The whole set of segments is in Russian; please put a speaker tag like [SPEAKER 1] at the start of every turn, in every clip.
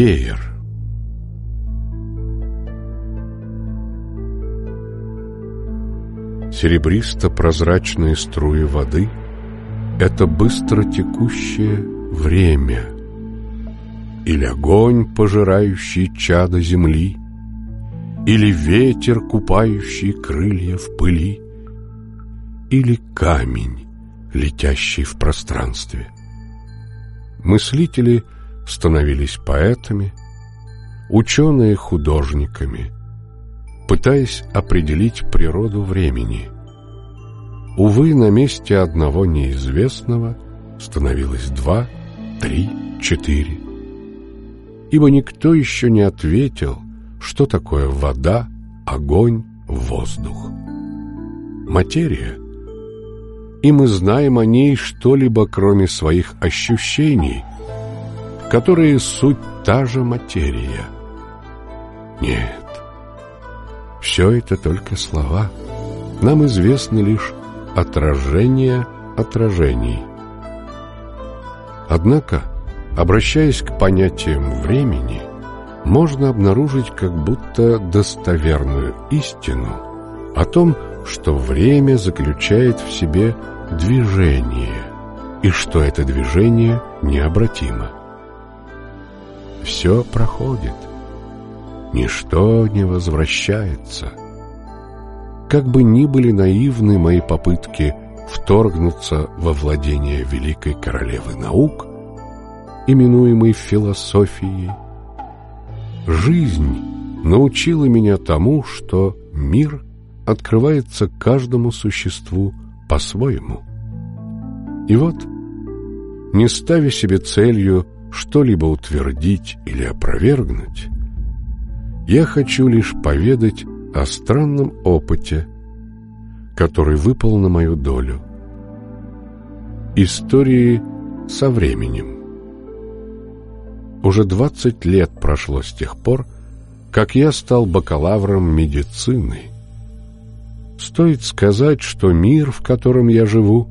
[SPEAKER 1] Веер Серебристо-прозрачные струи воды — это быстро текущее время. Или огонь, пожирающий чадо земли, Или ветер, купающий крылья в пыли, Или камень, летящий в пространстве. Мыслители становились поэтами, ученые — художниками, пытаясь определить природу времени — Увы, на месте одного неизвестного становилось два, три, четыре. Ибо никто еще не ответил, что такое вода, огонь, воздух. Материя. И мы знаем о ней что-либо, кроме своих ощущений, которые суть та же материя. Нет, все это только слова. Нам известны лишь отражение отражений. Однако, обращаясь к понятиям времени, можно обнаружить как будто достоверную истину о том, что время заключает в себе движение, и что это движение необратимо. Все проходит, ничто не возвращается – как бы ни были наивны мои попытки вторгнуться во владение великой королевы наук, именуемой философией, жизнь научила меня тому, что мир открывается каждому существу по-своему. И вот, не ставя себе целью что-либо утвердить или опровергнуть, я хочу лишь поведать о странном опыте, который выпал на мою долю. Истории со временем. Уже 20 лет прошло с тех пор, как я стал бакалавром медицины. Стоит сказать, что мир, в котором я живу,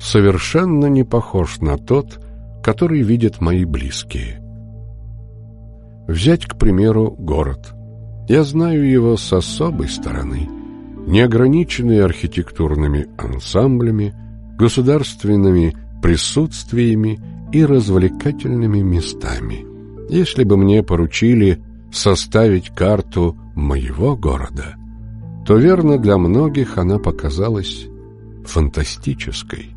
[SPEAKER 1] совершенно не похож на тот, который видят мои близкие. Взять, к примеру, город – я знаю его с особой стороны, не ограниченный архитектурными ансамблями, государственными присутствиями и развлекательными местами. Если бы мне поручили составить карту моего города, то верно для многих она показалась фантастической.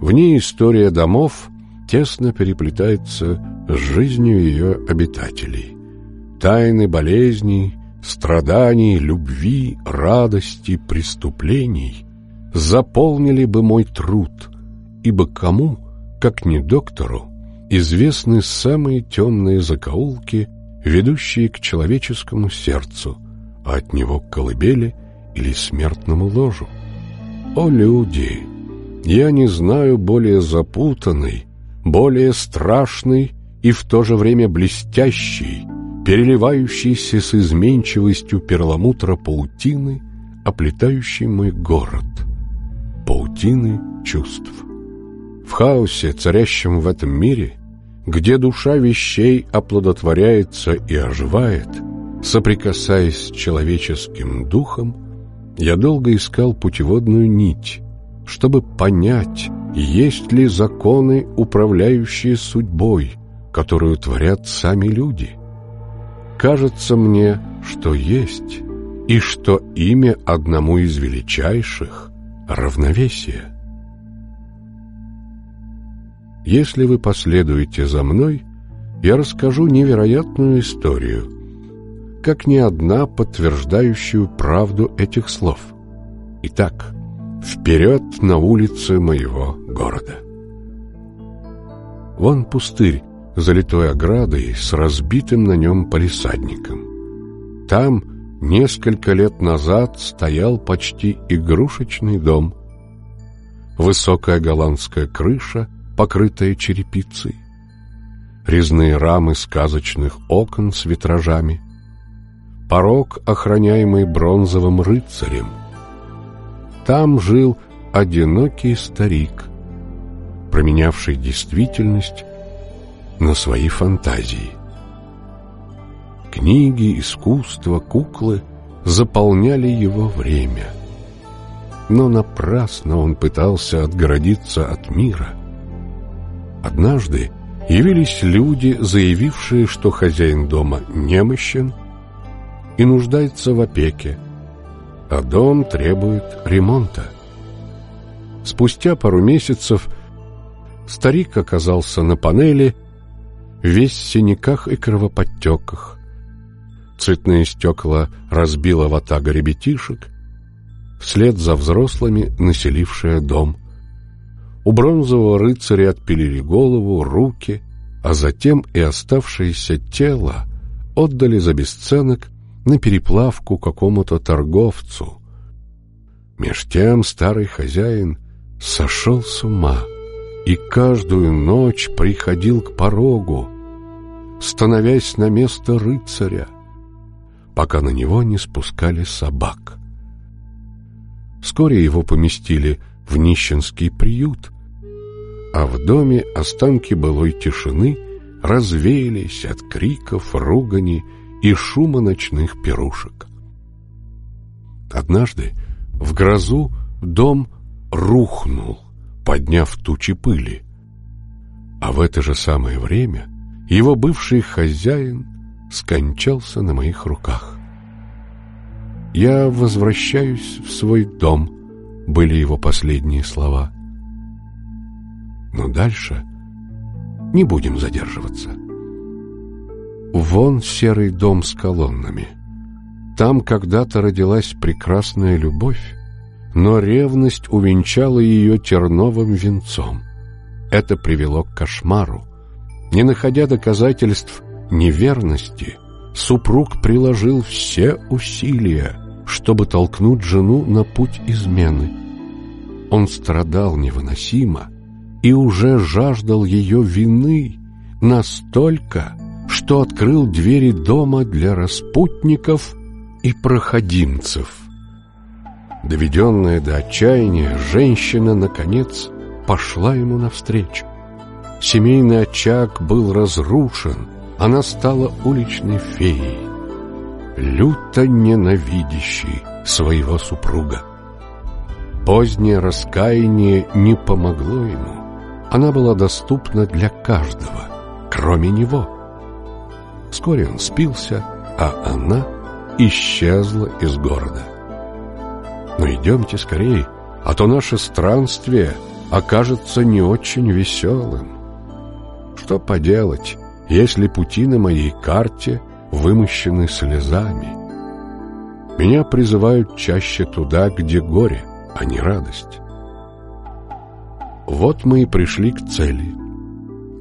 [SPEAKER 1] В ней история домов тесно переплетается с жизнью ее обитателей. Тайны болезней, страданий, любви, радости, преступлений заполнили бы мой труд, ибо кому, как не доктору, известны самые темные закоулки, ведущие к человеческому сердцу, а от него к колыбели или смертному ложу. О, люди! Я не знаю более запутанной, более страшной и в то же время блестящей, переливающейся с изменчивостью перламутра паутины, оплетающей мой город, паутины чувств. В хаосе, царящем в этом мире, где душа вещей оплодотворяется и оживает, соприкасаясь с человеческим духом, я долго искал путеводную нить, чтобы понять, есть ли законы, управляющие судьбой, которую творят сами люди – кажется мне, что есть, и что имя одному из величайших — равновесие. Если вы последуете за мной, я расскажу невероятную историю, как ни одна подтверждающую правду этих слов. Итак, вперед на улицы моего города. Вон пустырь, залитой оградой с разбитым на нем палисадником. Там несколько лет назад стоял почти игрушечный дом. Высокая голландская крыша, покрытая черепицей. Резные рамы сказочных окон с витражами. Порог, охраняемый бронзовым рыцарем. Там жил одинокий старик, променявший действительность на свои фантазии. Книги, искусство, куклы заполняли его время. Но напрасно он пытался отгородиться от мира. Однажды явились люди, заявившие, что хозяин дома немощен и нуждается в опеке, а дом требует ремонта. Спустя пару месяцев старик оказался на панели, весь в синяках и кровоподтеках. Цветные стекла разбила ватага ребятишек, вслед за взрослыми населившая дом. У бронзового рыцаря отпилили голову, руки, а затем и оставшееся тело отдали за бесценок на переплавку какому-то торговцу. Меж тем старый хозяин сошел с ума и каждую ночь приходил к порогу, становясь на место рыцаря, пока на него не спускали собак. Вскоре его поместили в нищенский приют, а в доме останки былой тишины развеялись от криков, ругани и шума ночных пирушек. Однажды в грозу дом рухнул, подняв тучи пыли, а в это же самое время его бывший хозяин скончался на моих руках. «Я возвращаюсь в свой дом», — были его последние слова. Но дальше не будем задерживаться. Вон серый дом с колоннами. Там когда-то родилась прекрасная любовь, но ревность увенчала ее терновым венцом. Это привело к кошмару. Не находя доказательств неверности, супруг приложил все усилия, чтобы толкнуть жену на путь измены. Он страдал невыносимо и уже жаждал ее вины настолько, что открыл двери дома для распутников и проходимцев. Доведенная до отчаяния, женщина, наконец, пошла ему навстречу. Семейный очаг был разрушен, она стала уличной феей, люто ненавидящей своего супруга. Позднее раскаяние не помогло ему. Она была доступна для каждого, кроме него. Вскоре он спился, а она исчезла из города. Но идемте скорее, а то наше странствие окажется не очень веселым. Что поделать, если пути на моей карте вымощены слезами? Меня призывают чаще туда, где горе, а не радость. Вот мы и пришли к цели.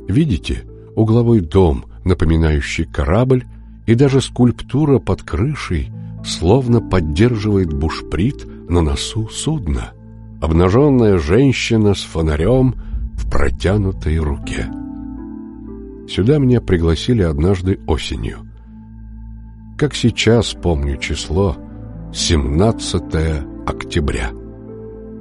[SPEAKER 1] Видите, угловой дом, напоминающий корабль, и даже скульптура под крышей словно поддерживает бушприт на носу судна. Обнаженная женщина с фонарем в протянутой руке. Сюда меня пригласили однажды осенью. Как сейчас помню число 17 октября.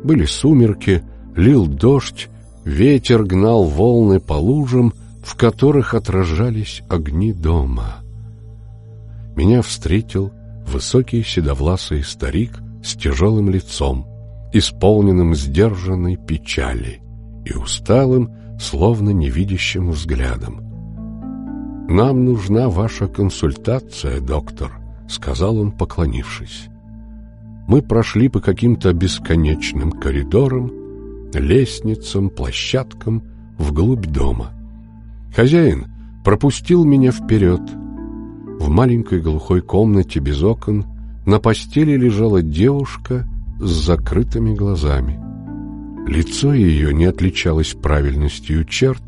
[SPEAKER 1] Были сумерки, лил дождь, ветер гнал волны по лужам, в которых отражались огни дома. Меня встретил высокий седовласый старик с тяжелым лицом, исполненным сдержанной печали и усталым, словно невидящим взглядом. «Нам нужна ваша консультация, доктор», — сказал он, поклонившись. Мы прошли по каким-то бесконечным коридорам, лестницам, площадкам вглубь дома. Хозяин пропустил меня вперед. В маленькой глухой комнате без окон на постели лежала девушка с закрытыми глазами. Лицо ее не отличалось правильностью черт,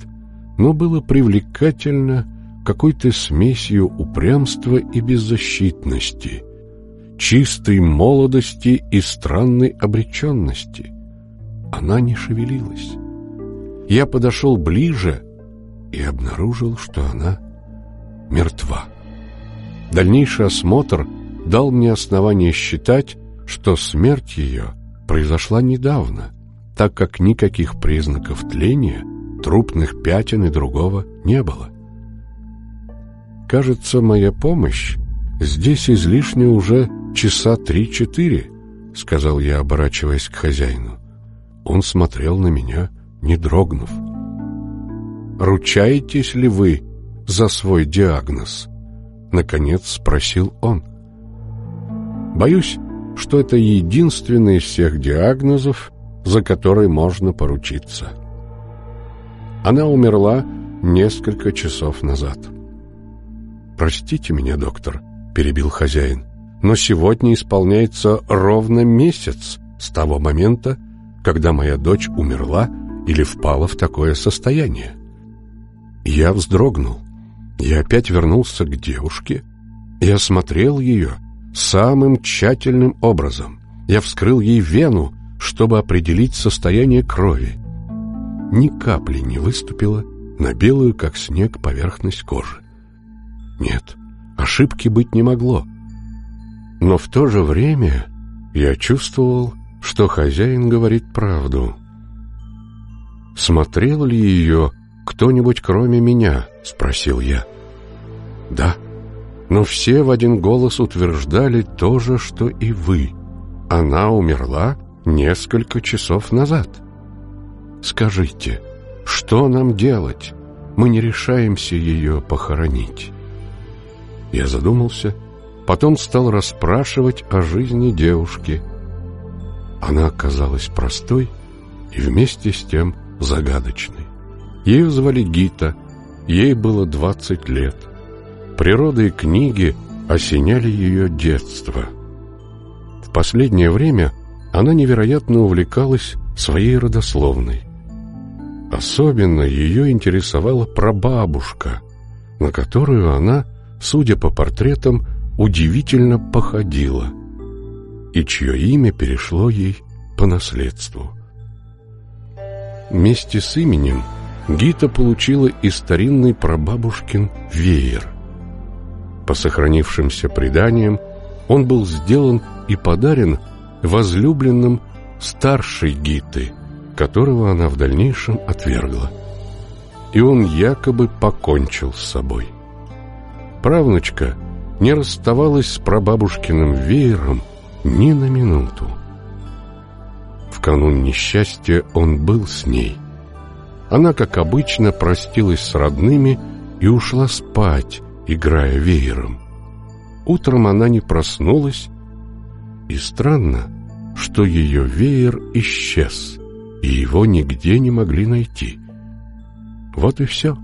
[SPEAKER 1] но было привлекательно какой-то смесью упрямства и беззащитности, чистой молодости и странной обреченности. Она не шевелилась. Я подошел ближе и обнаружил, что она мертва. Дальнейший осмотр дал мне основание считать, что смерть ее произошла недавно, так как никаких признаков тления, трупных пятен и другого не было. кажется, моя помощь здесь излишне уже часа три-четыре», — сказал я, оборачиваясь к хозяину. Он смотрел на меня, не дрогнув. «Ручаетесь ли вы за свой диагноз?» — наконец спросил он. «Боюсь, что это единственный из всех диагнозов, за который можно поручиться. Она умерла несколько часов назад. «Простите меня, доктор», — перебил хозяин, «но сегодня исполняется ровно месяц с того момента, когда моя дочь умерла или впала в такое состояние». Я вздрогнул. Я опять вернулся к девушке и осмотрел ее самым тщательным образом. Я вскрыл ей вену, чтобы определить состояние крови. Ни капли не выступило на белую, как снег, поверхность кожи. Нет, ошибки быть не могло. Но в то же время я чувствовал, что хозяин говорит правду. «Смотрел ли ее кто-нибудь кроме меня?» — спросил я. «Да, но все в один голос утверждали то же, что и вы. Она умерла несколько часов назад. Скажите, что нам делать? Мы не решаемся ее похоронить. Я задумался, потом стал расспрашивать о жизни девушки. Она оказалась простой и вместе с тем загадочной. Ее звали Гита, ей было двадцать лет. Природа и книги осеняли ее детство. В последнее время она невероятно увлекалась своей родословной. Особенно ее интересовала прабабушка, на которую она, судя по портретам, удивительно походила, и чье имя перешло ей по наследству. Вместе с именем Гита получила и старинный прабабушкин веер. По сохранившимся преданиям, он был сделан и подарен возлюбленным старшей Гиты, которого она в дальнейшем отвергла. И он якобы покончил с собой. Правнучка не расставалась с прабабушкиным веером ни на минуту. В канун несчастья он был с ней. Она, как обычно, простилась с родными и ушла спать, играя веером. Утром она не проснулась и странно, что ее веер исчез, и его нигде не могли найти. Вот и все.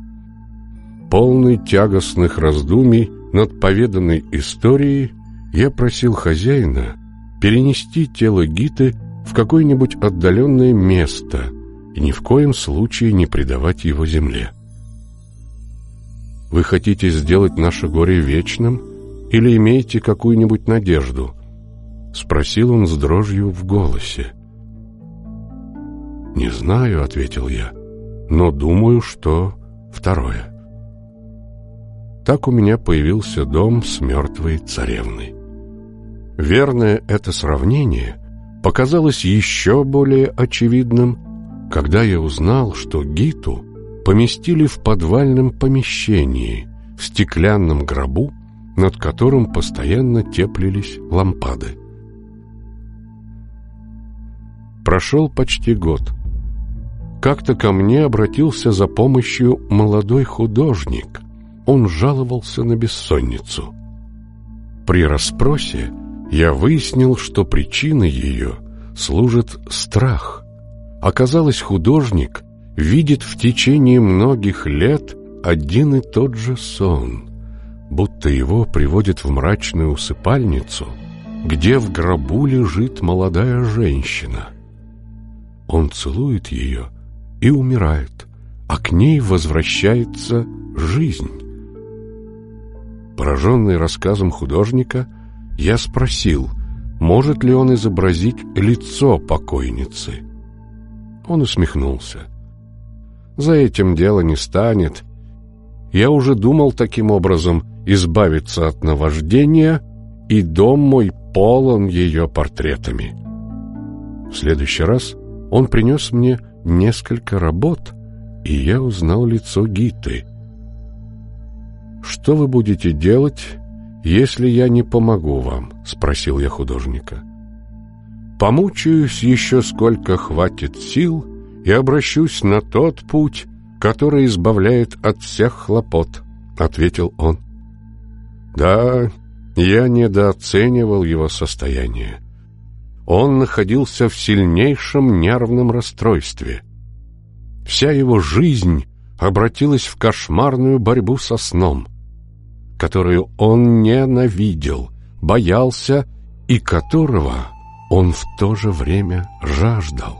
[SPEAKER 1] Полный тягостных раздумий над поведанной историей, я просил хозяина перенести тело Гиты в какое-нибудь отдаленное место и ни в коем случае не предавать его земле. «Вы хотите сделать наше горе вечным или имеете какую-нибудь надежду?» — спросил он с дрожью в голосе. «Не знаю», — ответил я, — «но думаю, что второе». Так у меня появился дом с мертвой царевной. Верное это сравнение показалось еще более очевидным, когда я узнал, что Гиту поместили в подвальном помещении, в стеклянном гробу, над которым постоянно теплились лампады. Прошел почти год. Как-то ко мне обратился за помощью молодой художник. Он жаловался на бессонницу. При расспросе я выяснил, что причиной ее служит страх. Оказалось, художник видит в течение многих лет один и тот же сон, будто его приводят в мрачную усыпальницу, где в гробу лежит молодая женщина — он целует ее и умирает, а к ней возвращается жизнь. Пораженный рассказом художника, я спросил, может ли он изобразить лицо покойницы. Он усмехнулся. «За этим дело не станет. Я уже думал таким образом избавиться от наваждения, и дом мой полон ее портретами». В следующий раз он принес мне несколько работ, и я узнал лицо Гиты. «Что вы будете делать, если я не помогу вам?» — спросил я художника. «Помучаюсь еще сколько хватит сил и обращусь на тот путь, который избавляет от всех хлопот», — ответил он. «Да, я недооценивал его состояние. Он находился в сильнейшем нервном расстройстве. Вся его жизнь обратилась в кошмарную борьбу со сном, которую он ненавидел, боялся и которого он в то же время жаждал.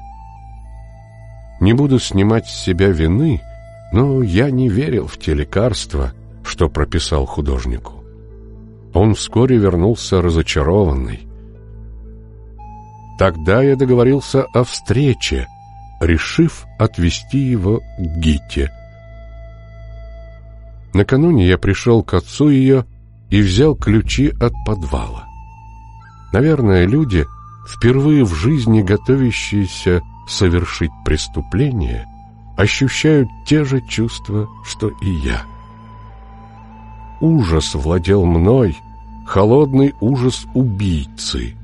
[SPEAKER 1] Не буду снимать с себя вины, но я не верил в те лекарства, что прописал художнику. Он вскоре вернулся разочарованный. Тогда я договорился о встрече, решив отвезти его к Гите. Накануне я пришел к отцу ее и взял ключи от подвала. Наверное, люди, впервые в жизни готовящиеся совершить преступление, ощущают те же чувства, что и я. Ужас владел мной, холодный ужас убийцы,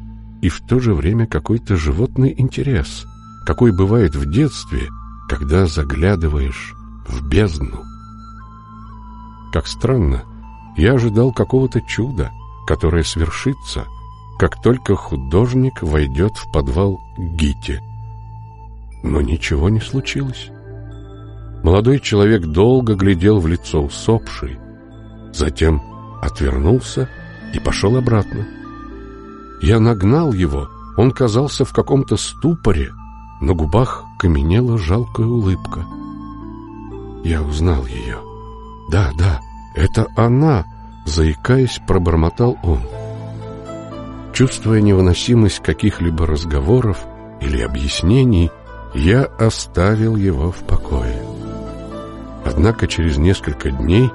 [SPEAKER 1] и в то же время какой-то животный интерес, какой бывает в детстве, когда заглядываешь в бездну. Как странно, я ожидал какого-то чуда, которое свершится, как только художник войдет в подвал Гити. Но ничего не случилось. Молодой человек долго глядел в лицо усопшей, затем отвернулся и пошел обратно. Я нагнал его, он казался в каком-то ступоре, на губах каменела жалкая улыбка. Я узнал ее. «Да, да, это она!» — заикаясь, пробормотал он. Чувствуя невыносимость каких-либо разговоров или объяснений, я оставил его в покое. Однако через несколько дней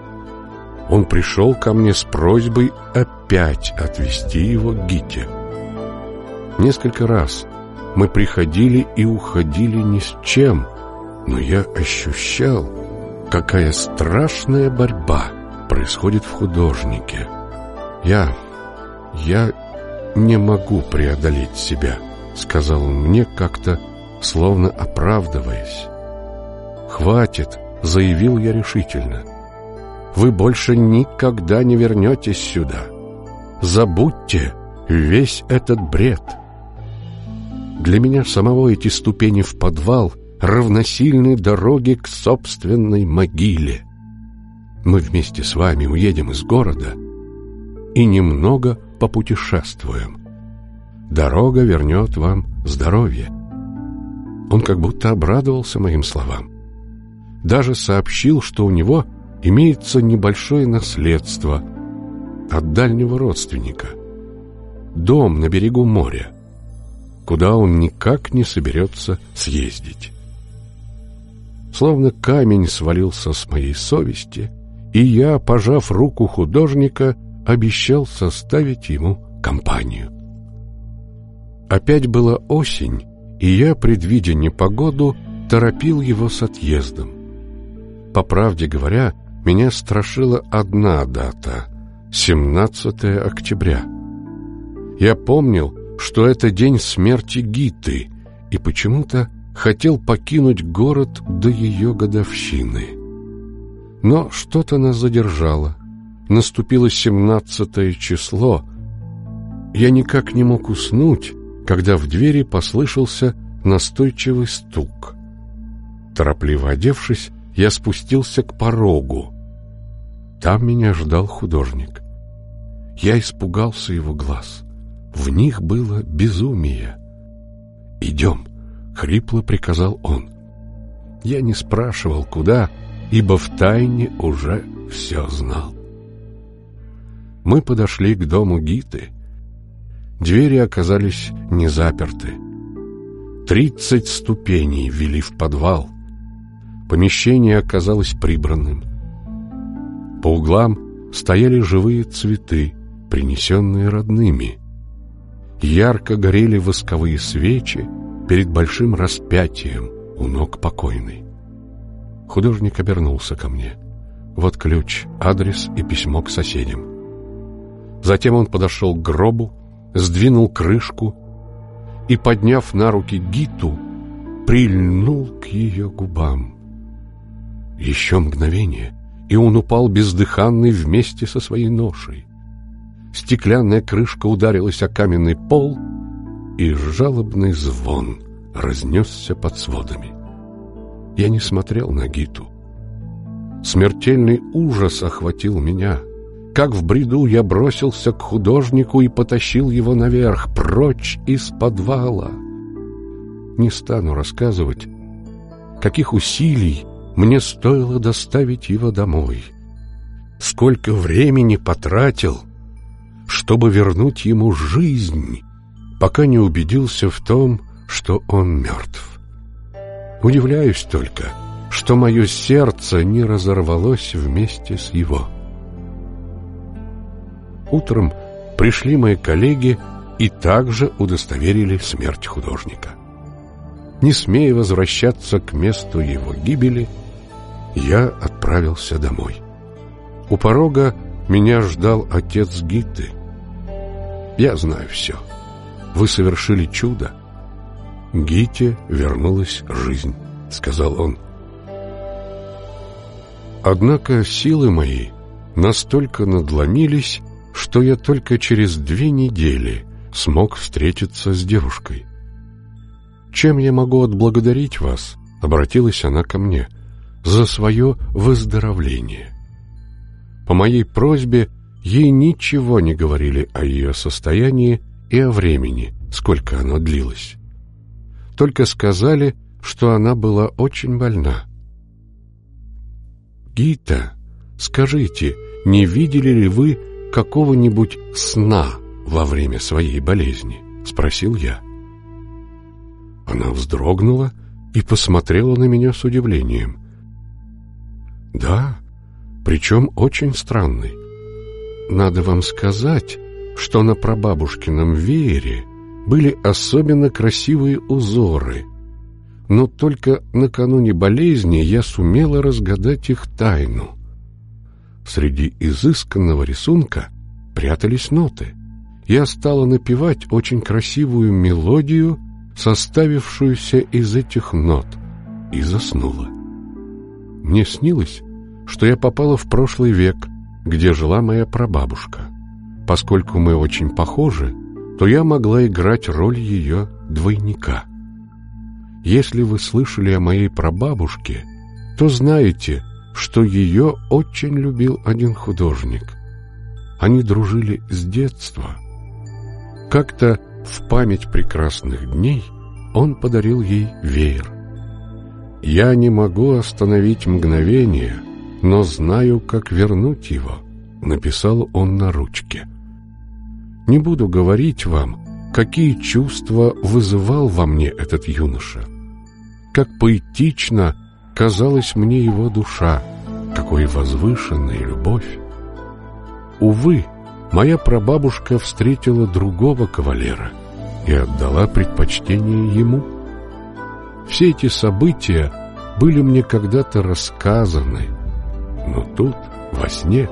[SPEAKER 1] он пришел ко мне с просьбой опять отвезти его к Гите. Несколько раз мы приходили и уходили ни с чем, но я ощущал, какая страшная борьба происходит в художнике. Я... я не могу преодолеть себя, сказал он мне как-то, словно оправдываясь. «Хватит», — заявил я решительно вы больше никогда не вернетесь сюда. Забудьте весь этот бред. Для меня самого эти ступени в подвал равносильны дороге к собственной могиле. Мы вместе с вами уедем из города и немного попутешествуем. Дорога вернет вам здоровье. Он как будто обрадовался моим словам. Даже сообщил, что у него – имеется небольшое наследство от дальнего родственника. Дом на берегу моря, куда он никак не соберется съездить. Словно камень свалился с моей совести, и я, пожав руку художника, обещал составить ему компанию. Опять была осень, и я, предвидя непогоду, торопил его с отъездом. По правде говоря, меня страшила одна дата — 17 октября. Я помнил, что это день смерти Гиты, и почему-то хотел покинуть город до ее годовщины. Но что-то нас задержало. Наступило семнадцатое число. Я никак не мог уснуть, когда в двери послышался настойчивый стук. Торопливо одевшись, я спустился к порогу. Там меня ждал художник. Я испугался его глаз. В них было безумие. «Идем», — хрипло приказал он. Я не спрашивал, куда, ибо втайне уже все знал. Мы подошли к дому Гиты. Двери оказались не заперты. Тридцать ступеней вели в подвал — Помещение оказалось прибранным. По углам стояли живые цветы, принесенные родными. Ярко горели восковые свечи перед большим распятием у ног покойной. Художник обернулся ко мне. Вот ключ, адрес и письмо к соседям. Затем он подошел к гробу, сдвинул крышку и, подняв на руки Гиту, прильнул к ее губам. Еще мгновение, и он упал бездыханный вместе со своей ношей. Стеклянная крышка ударилась о каменный пол, и жалобный звон разнесся под сводами. Я не смотрел на Гиту. Смертельный ужас охватил меня. Как в бреду я бросился к художнику и потащил его наверх, прочь из подвала. Не стану рассказывать, каких усилий мне стоило доставить его домой. Сколько времени потратил, чтобы вернуть ему жизнь, пока не убедился в том, что он мертв. Удивляюсь только, что мое сердце не разорвалось вместе с его. Утром пришли мои коллеги и также удостоверили смерть художника. Не смея возвращаться к месту его гибели, я отправился домой. У порога меня ждал отец Гиты. Я знаю все. Вы совершили чудо. Гите вернулась жизнь, сказал он. Однако силы мои настолько надломились, что я только через две недели смог встретиться с девушкой. «Чем я могу отблагодарить вас?» — обратилась она ко мне. «За свое выздоровление». По моей просьбе ей ничего не говорили о ее состоянии и о времени, сколько оно длилось. Только сказали, что она была очень больна. «Гита, скажите, не видели ли вы какого-нибудь сна во время своей болезни?» — спросил я. Она вздрогнула и посмотрела на меня с удивлением. «Да, причем очень странный. Надо вам сказать, что на прабабушкином веере были особенно красивые узоры, но только накануне болезни я сумела разгадать их тайну. Среди изысканного рисунка прятались ноты. Я стала напевать очень красивую мелодию, составившуюся из этих нот, и заснула. Мне снилось, что я попала в прошлый век, где жила моя прабабушка. Поскольку мы очень похожи, то я могла играть роль ее двойника. Если вы слышали о моей прабабушке, то знаете, что ее очень любил один художник. Они дружили с детства. Как-то в память прекрасных дней он подарил ей веер. Я не могу остановить мгновение, но знаю, как вернуть его, написал он на ручке. Не буду говорить вам, какие чувства вызывал во мне этот юноша. Как поэтично казалась мне его душа, какой возвышенная любовь. Увы, моя прабабушка встретила другого кавалера и отдала предпочтение ему. Все эти события были мне когда-то рассказаны, но тут, во сне,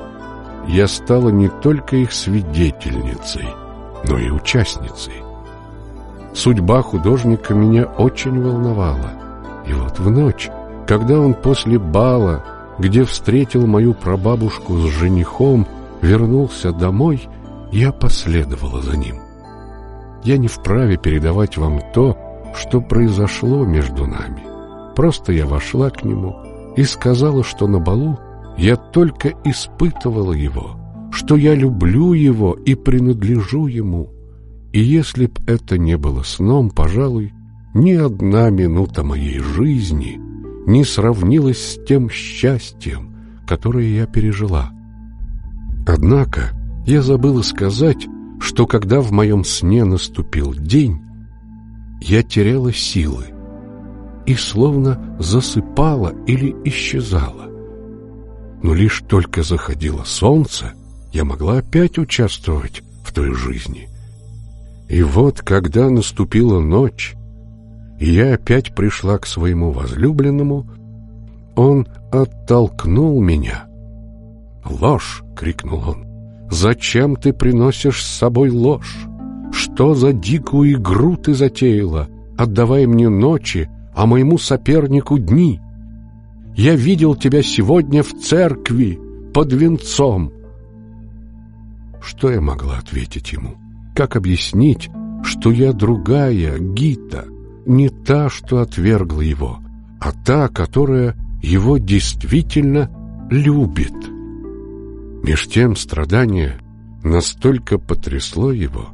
[SPEAKER 1] я стала не только их свидетельницей, но и участницей. Судьба художника меня очень волновала. И вот в ночь, когда он после бала, где встретил мою прабабушку с женихом, вернулся домой, я последовала за ним. Я не вправе передавать вам то, что произошло между нами. Просто я вошла к нему и сказала, что на балу я только испытывала его, что я люблю его и принадлежу ему. И если б это не было сном, пожалуй, ни одна минута моей жизни не сравнилась с тем счастьем, которое я пережила. Однако я забыла сказать, что когда в моем сне наступил день, я теряла силы и словно засыпала или исчезала. Но лишь только заходило солнце, я могла опять участвовать в той жизни. И вот, когда наступила ночь, я опять пришла к своему возлюбленному, он оттолкнул меня «Ложь!» — крикнул он. «Зачем ты приносишь с собой ложь? Что за дикую игру ты затеяла, отдавая мне ночи, а моему сопернику дни? Я видел тебя сегодня в церкви под венцом». Что я могла ответить ему? Как объяснить, что я другая, Гита, не та, что отвергла его, а та, которая его действительно любит? Меж тем страдание настолько потрясло его,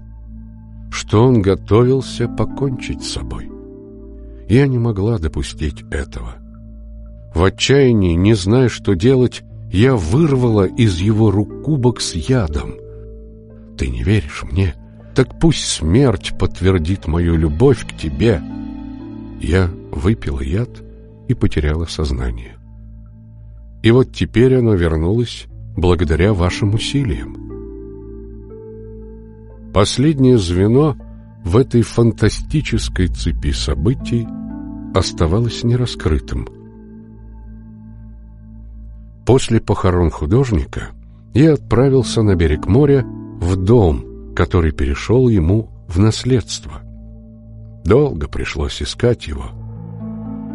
[SPEAKER 1] что он готовился покончить с собой. Я не могла допустить этого. В отчаянии, не зная, что делать, я вырвала из его рук кубок с ядом. Ты не веришь мне? Так пусть смерть подтвердит мою любовь к тебе. Я выпила яд и потеряла сознание. И вот теперь оно вернулось благодаря вашим усилиям. Последнее звено в этой фантастической цепи событий оставалось нераскрытым. После похорон художника я отправился на берег моря в дом, который перешел ему в наследство. Долго пришлось искать его.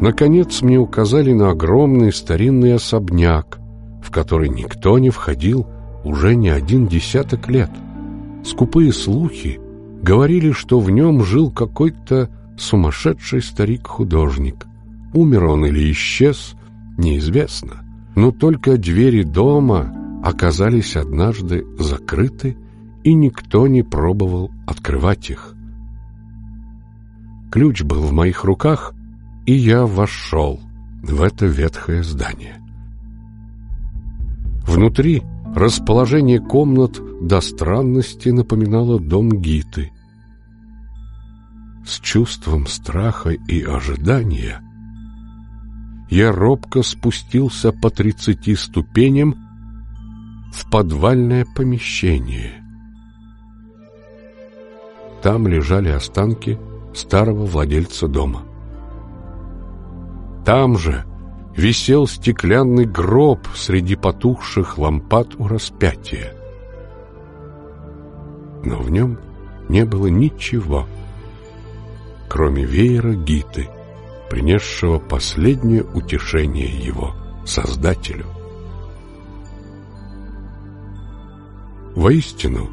[SPEAKER 1] Наконец мне указали на огромный старинный особняк, в который никто не входил уже не один десяток лет. Скупые слухи говорили, что в нем жил какой-то сумасшедший старик-художник. Умер он или исчез, неизвестно. Но только двери дома оказались однажды закрыты, и никто не пробовал открывать их. Ключ был в моих руках, и я вошел в это ветхое здание. Внутри расположение комнат до странности напоминало дом Гиты. С чувством страха и ожидания я робко спустился по тридцати ступеням в подвальное помещение. Там лежали останки старого владельца дома. Там же висел стеклянный гроб среди потухших лампад у распятия. Но в нем не было ничего, кроме веера Гиты, принесшего последнее утешение его Создателю. Воистину,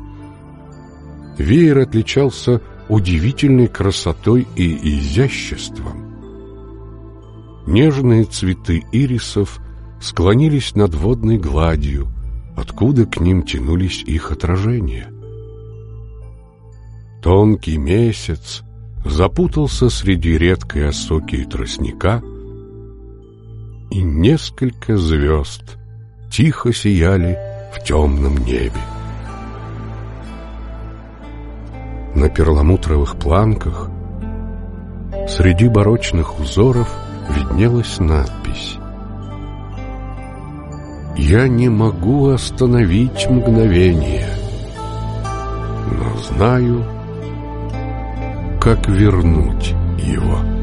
[SPEAKER 1] веер отличался удивительной красотой и изяществом, Нежные цветы ирисов склонились над водной гладью, откуда к ним тянулись их отражения. Тонкий месяц запутался среди редкой осоки и тростника, и несколько звезд тихо сияли в темном небе. На перламутровых планках среди барочных узоров виднелась надпись «Я не могу остановить мгновение, но знаю, как вернуть его».